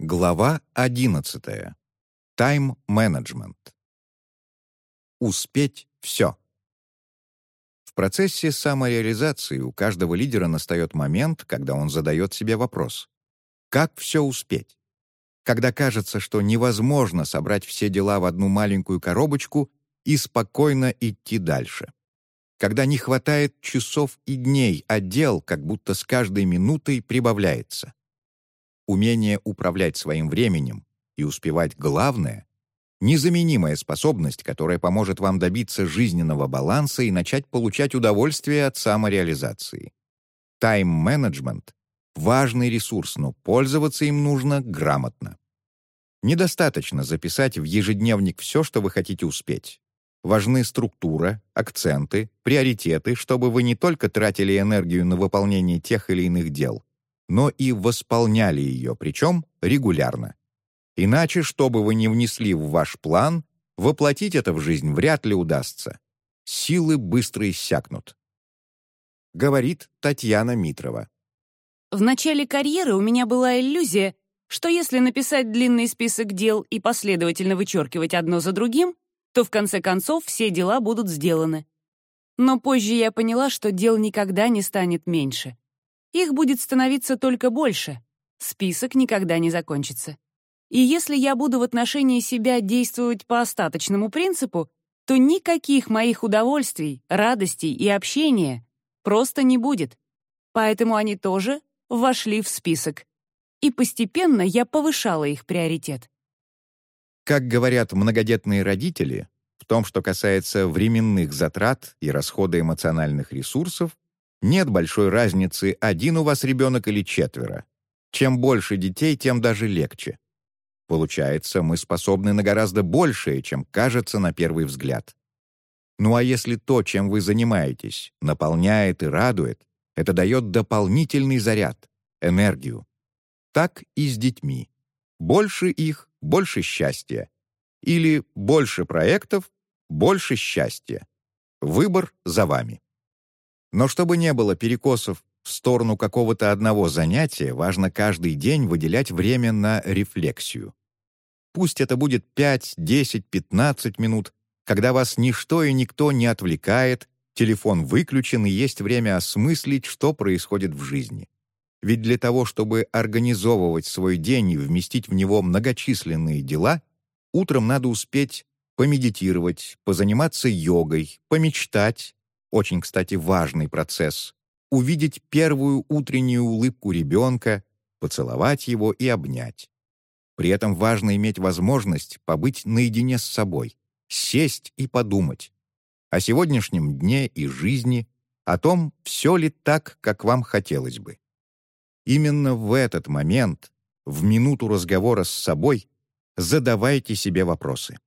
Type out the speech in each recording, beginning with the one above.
Глава 11. Тайм-менеджмент. Успеть все. В процессе самореализации у каждого лидера настает момент, когда он задает себе вопрос. Как все успеть? Когда кажется, что невозможно собрать все дела в одну маленькую коробочку и спокойно идти дальше. Когда не хватает часов и дней, а дел как будто с каждой минутой прибавляется умение управлять своим временем и успевать главное — незаменимая способность, которая поможет вам добиться жизненного баланса и начать получать удовольствие от самореализации. Тайм-менеджмент — важный ресурс, но пользоваться им нужно грамотно. Недостаточно записать в ежедневник все, что вы хотите успеть. Важны структура, акценты, приоритеты, чтобы вы не только тратили энергию на выполнение тех или иных дел, но и восполняли ее, причем регулярно. Иначе, что бы вы ни внесли в ваш план, воплотить это в жизнь вряд ли удастся. Силы быстро иссякнут. Говорит Татьяна Митрова. В начале карьеры у меня была иллюзия, что если написать длинный список дел и последовательно вычеркивать одно за другим, то в конце концов все дела будут сделаны. Но позже я поняла, что дел никогда не станет меньше. Их будет становиться только больше. Список никогда не закончится. И если я буду в отношении себя действовать по остаточному принципу, то никаких моих удовольствий, радостей и общения просто не будет. Поэтому они тоже вошли в список. И постепенно я повышала их приоритет. Как говорят многодетные родители, в том, что касается временных затрат и расхода эмоциональных ресурсов, нет большой разницы, один у вас ребенок или четверо. Чем больше детей, тем даже легче. Получается, мы способны на гораздо большее, чем кажется на первый взгляд. Ну а если то, чем вы занимаетесь, наполняет и радует, это дает дополнительный заряд, энергию. Так и с детьми. Больше их — больше счастья. Или больше проектов — больше счастья. Выбор за вами. Но чтобы не было перекосов в сторону какого-то одного занятия, важно каждый день выделять время на рефлексию. Пусть это будет 5, 10, 15 минут, когда вас ничто и никто не отвлекает, телефон выключен и есть время осмыслить, что происходит в жизни. Ведь для того, чтобы организовывать свой день и вместить в него многочисленные дела, утром надо успеть помедитировать, позаниматься йогой, помечтать, очень, кстати, важный процесс, увидеть первую утреннюю улыбку ребенка, поцеловать его и обнять. При этом важно иметь возможность побыть наедине с собой, сесть и подумать о сегодняшнем дне и жизни, о том, все ли так, как вам хотелось бы. Именно в этот момент, в минуту разговора с собой, задавайте себе вопросы.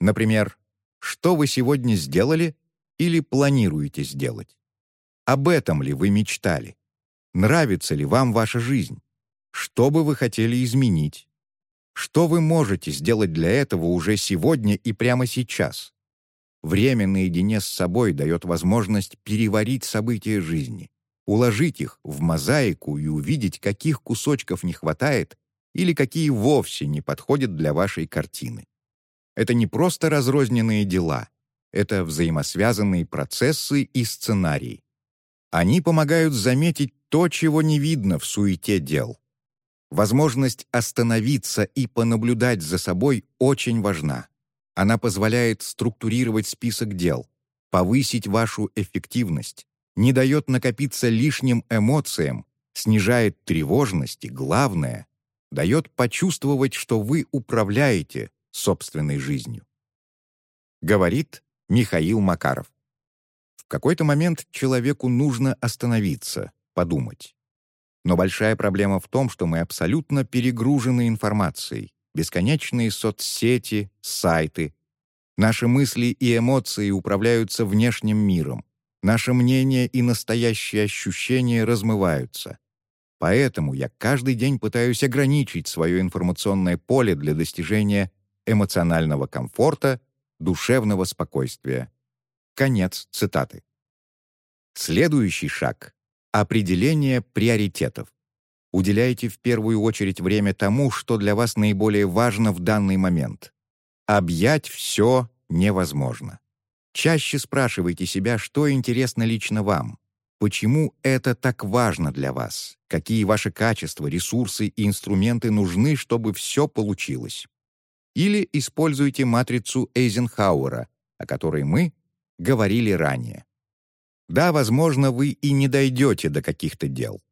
Например, что вы сегодня сделали, или планируете сделать? Об этом ли вы мечтали? Нравится ли вам ваша жизнь? Что бы вы хотели изменить? Что вы можете сделать для этого уже сегодня и прямо сейчас? Время наедине с собой дает возможность переварить события жизни, уложить их в мозаику и увидеть, каких кусочков не хватает или какие вовсе не подходят для вашей картины. Это не просто разрозненные дела, это взаимосвязанные процессы и сценарии. Они помогают заметить то, чего не видно в суете дел. Возможность остановиться и понаблюдать за собой очень важна. Она позволяет структурировать список дел, повысить вашу эффективность, не дает накопиться лишним эмоциям, снижает тревожность и, главное, дает почувствовать, что вы управляете собственной жизнью. Говорит Михаил Макаров. В какой-то момент человеку нужно остановиться, подумать. Но большая проблема в том, что мы абсолютно перегружены информацией. Бесконечные соцсети, сайты. Наши мысли и эмоции управляются внешним миром. Наше мнение и настоящие ощущения размываются. Поэтому я каждый день пытаюсь ограничить свое информационное поле для достижения эмоционального комфорта душевного спокойствия. Конец цитаты. Следующий шаг — определение приоритетов. Уделяйте в первую очередь время тому, что для вас наиболее важно в данный момент. Объять все невозможно. Чаще спрашивайте себя, что интересно лично вам. Почему это так важно для вас? Какие ваши качества, ресурсы и инструменты нужны, чтобы все получилось? Или используйте матрицу Эйзенхауэра, о которой мы говорили ранее. Да, возможно, вы и не дойдете до каких-то дел.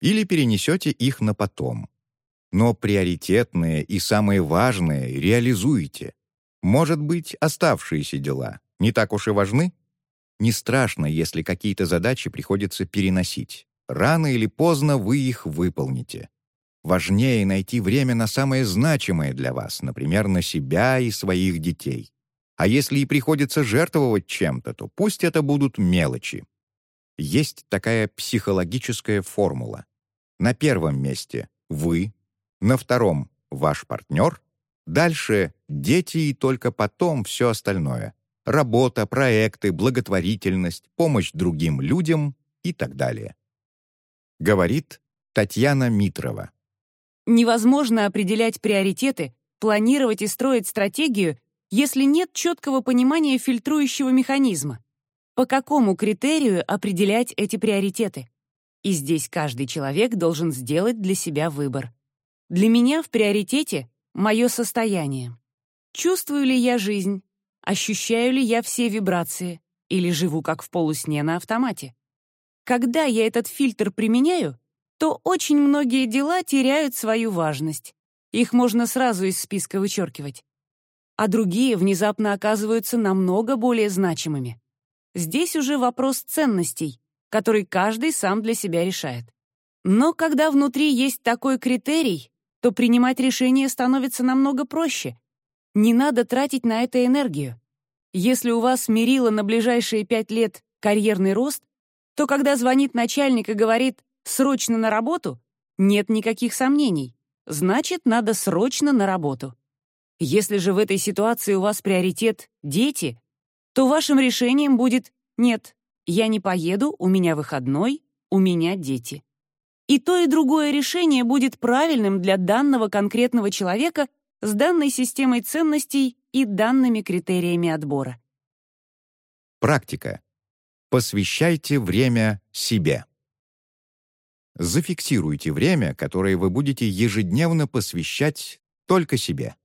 Или перенесете их на потом. Но приоритетные и самые важные реализуете. Может быть, оставшиеся дела не так уж и важны? Не страшно, если какие-то задачи приходится переносить. Рано или поздно вы их выполните. Важнее найти время на самое значимое для вас, например, на себя и своих детей. А если и приходится жертвовать чем-то, то пусть это будут мелочи. Есть такая психологическая формула. На первом месте — вы, на втором — ваш партнер, дальше — дети и только потом все остальное — работа, проекты, благотворительность, помощь другим людям и так далее. Говорит Татьяна Митрова. Невозможно определять приоритеты, планировать и строить стратегию, если нет четкого понимания фильтрующего механизма. По какому критерию определять эти приоритеты? И здесь каждый человек должен сделать для себя выбор. Для меня в приоритете мое состояние. Чувствую ли я жизнь? Ощущаю ли я все вибрации? Или живу как в полусне на автомате? Когда я этот фильтр применяю, то очень многие дела теряют свою важность. Их можно сразу из списка вычеркивать а другие внезапно оказываются намного более значимыми. Здесь уже вопрос ценностей, который каждый сам для себя решает. Но когда внутри есть такой критерий, то принимать решение становится намного проще. Не надо тратить на это энергию. Если у вас мерило на ближайшие пять лет карьерный рост, то когда звонит начальник и говорит «срочно на работу», нет никаких сомнений. Значит, надо срочно на работу. Если же в этой ситуации у вас приоритет «дети», то вашим решением будет «нет, я не поеду, у меня выходной, у меня дети». И то, и другое решение будет правильным для данного конкретного человека с данной системой ценностей и данными критериями отбора. Практика. Посвящайте время себе. Зафиксируйте время, которое вы будете ежедневно посвящать только себе.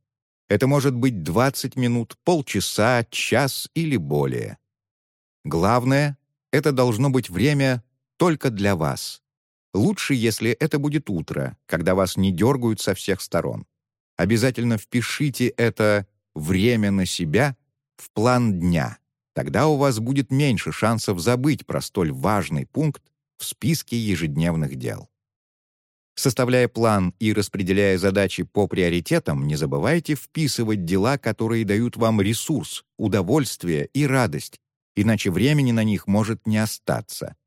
Это может быть 20 минут, полчаса, час или более. Главное, это должно быть время только для вас. Лучше, если это будет утро, когда вас не дергают со всех сторон. Обязательно впишите это «время на себя» в план дня. Тогда у вас будет меньше шансов забыть про столь важный пункт в списке ежедневных дел. Составляя план и распределяя задачи по приоритетам, не забывайте вписывать дела, которые дают вам ресурс, удовольствие и радость, иначе времени на них может не остаться.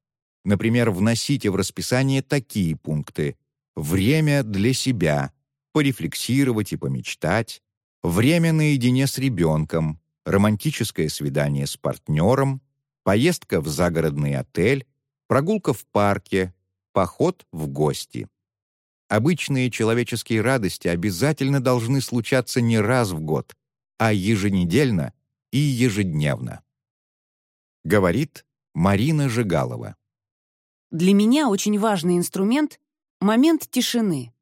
Например, вносите в расписание такие пункты. Время для себя, порефлексировать и помечтать, время наедине с ребенком, романтическое свидание с партнером, поездка в загородный отель, прогулка в парке, поход в гости. Обычные человеческие радости обязательно должны случаться не раз в год, а еженедельно и ежедневно. Говорит Марина Жигалова. Для меня очень важный инструмент — момент тишины.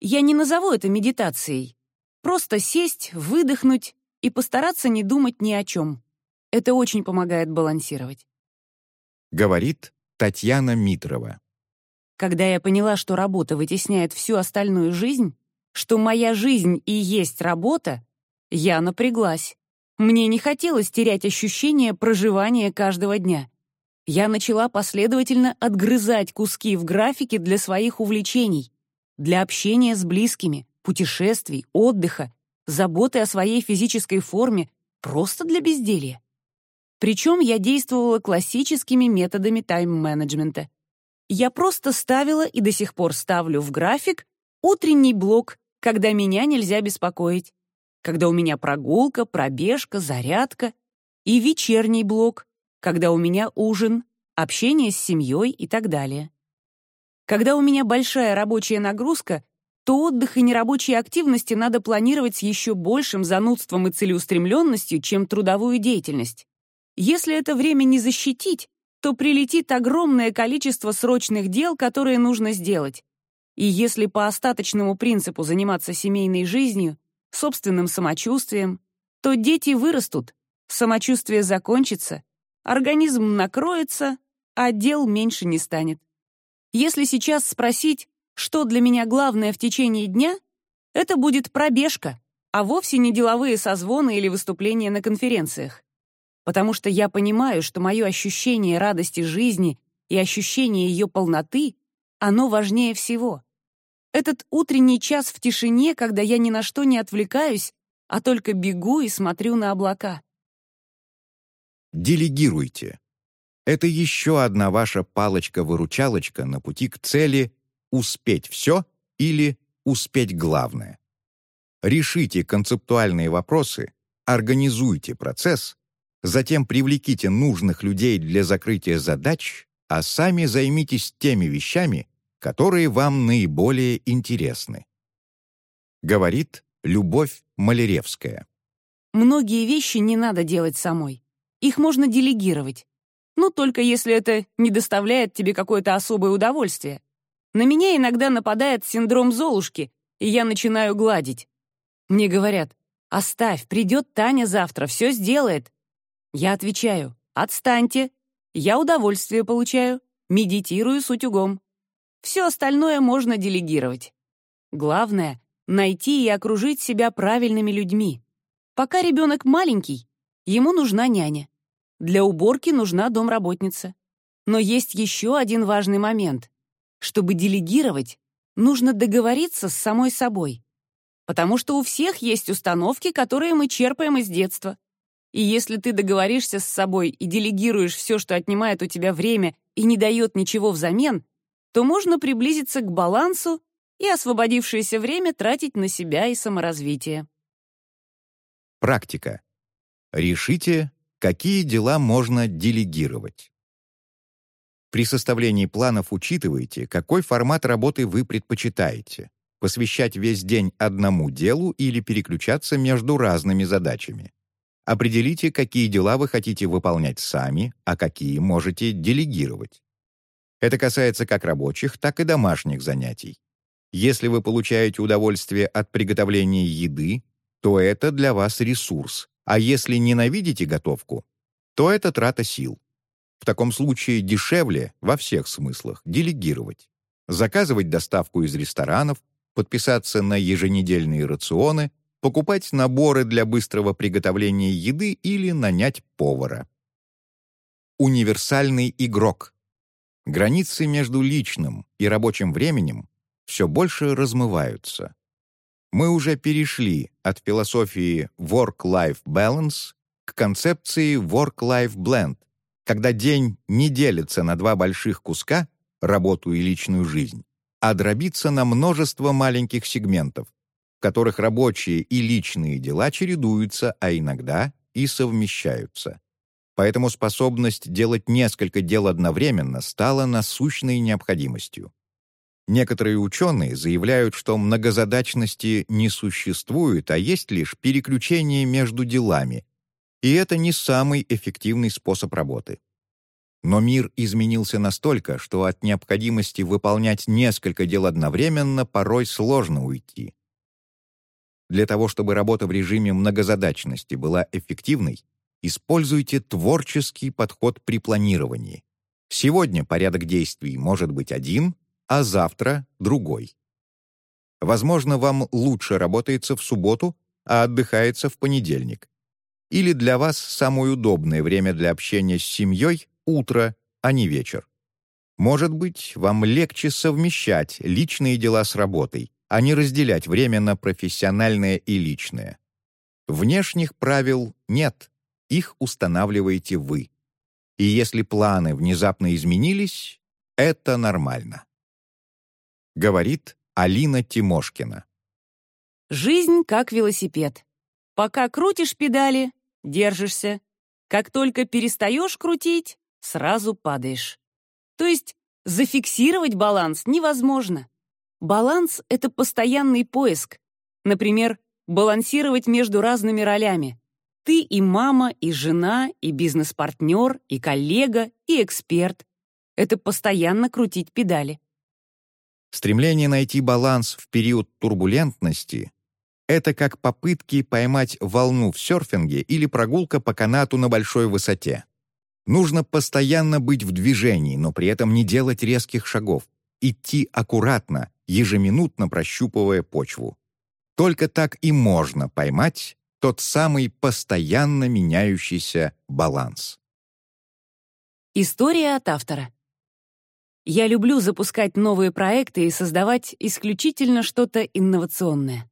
Я не назову это медитацией. Просто сесть, выдохнуть и постараться не думать ни о чем. Это очень помогает балансировать. Говорит Татьяна Митрова. Когда я поняла, что работа вытесняет всю остальную жизнь, что моя жизнь и есть работа, я напряглась. Мне не хотелось терять ощущение проживания каждого дня. Я начала последовательно отгрызать куски в графике для своих увлечений, для общения с близкими, путешествий, отдыха, заботы о своей физической форме, просто для безделья. Причем я действовала классическими методами тайм-менеджмента — я просто ставила и до сих пор ставлю в график утренний блок, когда меня нельзя беспокоить, когда у меня прогулка, пробежка, зарядка, и вечерний блок, когда у меня ужин, общение с семьей и так далее. Когда у меня большая рабочая нагрузка, то отдых и нерабочие активности надо планировать с еще большим занудством и целеустремленностью, чем трудовую деятельность. Если это время не защитить, то прилетит огромное количество срочных дел, которые нужно сделать. И если по остаточному принципу заниматься семейной жизнью, собственным самочувствием, то дети вырастут, самочувствие закончится, организм накроется, а дел меньше не станет. Если сейчас спросить, что для меня главное в течение дня, это будет пробежка, а вовсе не деловые созвоны или выступления на конференциях. Потому что я понимаю, что мое ощущение радости жизни и ощущение ее полноты, оно важнее всего. Этот утренний час в тишине, когда я ни на что не отвлекаюсь, а только бегу и смотрю на облака. Делегируйте. Это еще одна ваша палочка-выручалочка на пути к цели «успеть все» или «успеть главное». Решите концептуальные вопросы, организуйте процесс, затем привлеките нужных людей для закрытия задач, а сами займитесь теми вещами, которые вам наиболее интересны. Говорит Любовь Малеревская. Многие вещи не надо делать самой. Их можно делегировать. Ну, только если это не доставляет тебе какое-то особое удовольствие. На меня иногда нападает синдром Золушки, и я начинаю гладить. Мне говорят, «Оставь, придет Таня завтра, все сделает». Я отвечаю, «Отстаньте, я удовольствие получаю, медитирую с утюгом». Все остальное можно делегировать. Главное — найти и окружить себя правильными людьми. Пока ребенок маленький, ему нужна няня. Для уборки нужна домработница. Но есть еще один важный момент. Чтобы делегировать, нужно договориться с самой собой. Потому что у всех есть установки, которые мы черпаем из детства. И если ты договоришься с собой и делегируешь все, что отнимает у тебя время и не дает ничего взамен, то можно приблизиться к балансу и освободившееся время тратить на себя и саморазвитие. Практика. Решите, Какие дела можно делегировать? При составлении планов учитывайте, какой формат работы вы предпочитаете. Посвящать весь день одному делу или переключаться между разными задачами. Определите, какие дела вы хотите выполнять сами, а какие можете делегировать. Это касается как рабочих, так и домашних занятий. Если вы получаете удовольствие от приготовления еды, то это для вас ресурс, а если ненавидите готовку, то это трата сил. В таком случае дешевле, во всех смыслах, делегировать. Заказывать доставку из ресторанов, подписаться на еженедельные рационы, покупать наборы для быстрого приготовления еды или нанять повара. Универсальный игрок. Границы между личным и рабочим временем все больше размываются. Мы уже перешли от философии work-life balance к концепции work-life blend, когда день не делится на два больших куска, работу и личную жизнь, а дробится на множество маленьких сегментов, которых рабочие и личные дела чередуются, а иногда и совмещаются. Поэтому способность делать несколько дел одновременно стала насущной необходимостью. Некоторые ученые заявляют, что многозадачности не существует, а есть лишь переключение между делами, и это не самый эффективный способ работы. Но мир изменился настолько, что от необходимости выполнять несколько дел одновременно порой сложно уйти. Для того, чтобы работа в режиме многозадачности была эффективной, используйте творческий подход при планировании. Сегодня порядок действий может быть один, а завтра — другой. Возможно, вам лучше работается в субботу, а отдыхается в понедельник. Или для вас самое удобное время для общения с семьей — утро, а не вечер. Может быть, вам легче совмещать личные дела с работой, а не разделять время на профессиональное и личное. Внешних правил нет, их устанавливаете вы. И если планы внезапно изменились, это нормально. Говорит Алина Тимошкина. Жизнь как велосипед. Пока крутишь педали, держишься. Как только перестаешь крутить, сразу падаешь. То есть Зафиксировать баланс невозможно. Баланс — это постоянный поиск. Например, балансировать между разными ролями. Ты и мама, и жена, и бизнес-партнер, и коллега, и эксперт. Это постоянно крутить педали. Стремление найти баланс в период турбулентности — это как попытки поймать волну в серфинге или прогулка по канату на большой высоте. Нужно постоянно быть в движении, но при этом не делать резких шагов, идти аккуратно, ежеминутно прощупывая почву. Только так и можно поймать тот самый постоянно меняющийся баланс. История от автора. Я люблю запускать новые проекты и создавать исключительно что-то инновационное.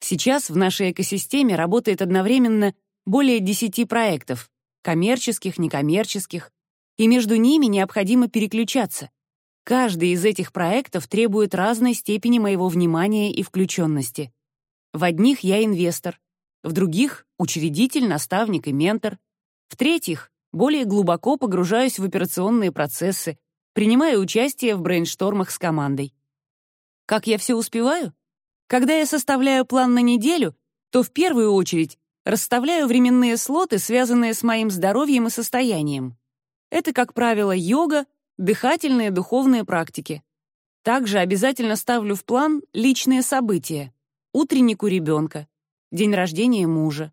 Сейчас в нашей экосистеме работает одновременно более 10 проектов, коммерческих, некоммерческих, и между ними необходимо переключаться. Каждый из этих проектов требует разной степени моего внимания и включенности. В одних я инвестор, в других — учредитель, наставник и ментор, в третьих — более глубоко погружаюсь в операционные процессы, принимаю участие в брейнштормах с командой. Как я все успеваю? Когда я составляю план на неделю, то в первую очередь расставляю временные слоты, связанные с моим здоровьем и состоянием. Это, как правило, йога, дыхательные духовные практики. Также обязательно ставлю в план личные события. Утренник у ребенка, день рождения мужа,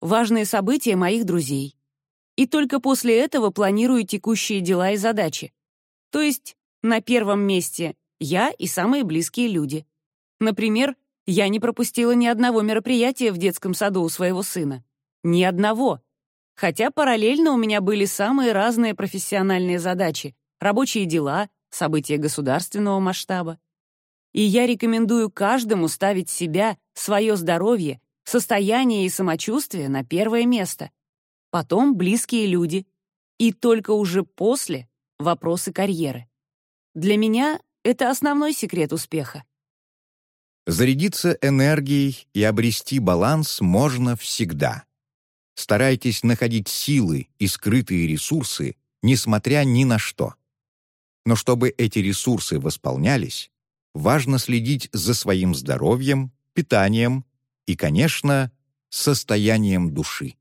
важные события моих друзей. И только после этого планирую текущие дела и задачи. То есть на первом месте я и самые близкие люди. Например, я не пропустила ни одного мероприятия в детском саду у своего сына. Ни одного. Хотя параллельно у меня были самые разные профессиональные задачи, рабочие дела, события государственного масштаба. И я рекомендую каждому ставить себя, свое здоровье, состояние и самочувствие на первое место. Потом близкие люди. И только уже после вопросы карьеры. Для меня это основной секрет успеха. Зарядиться энергией и обрести баланс можно всегда. Старайтесь находить силы и скрытые ресурсы, несмотря ни на что. Но чтобы эти ресурсы восполнялись, важно следить за своим здоровьем, питанием и, конечно, состоянием души.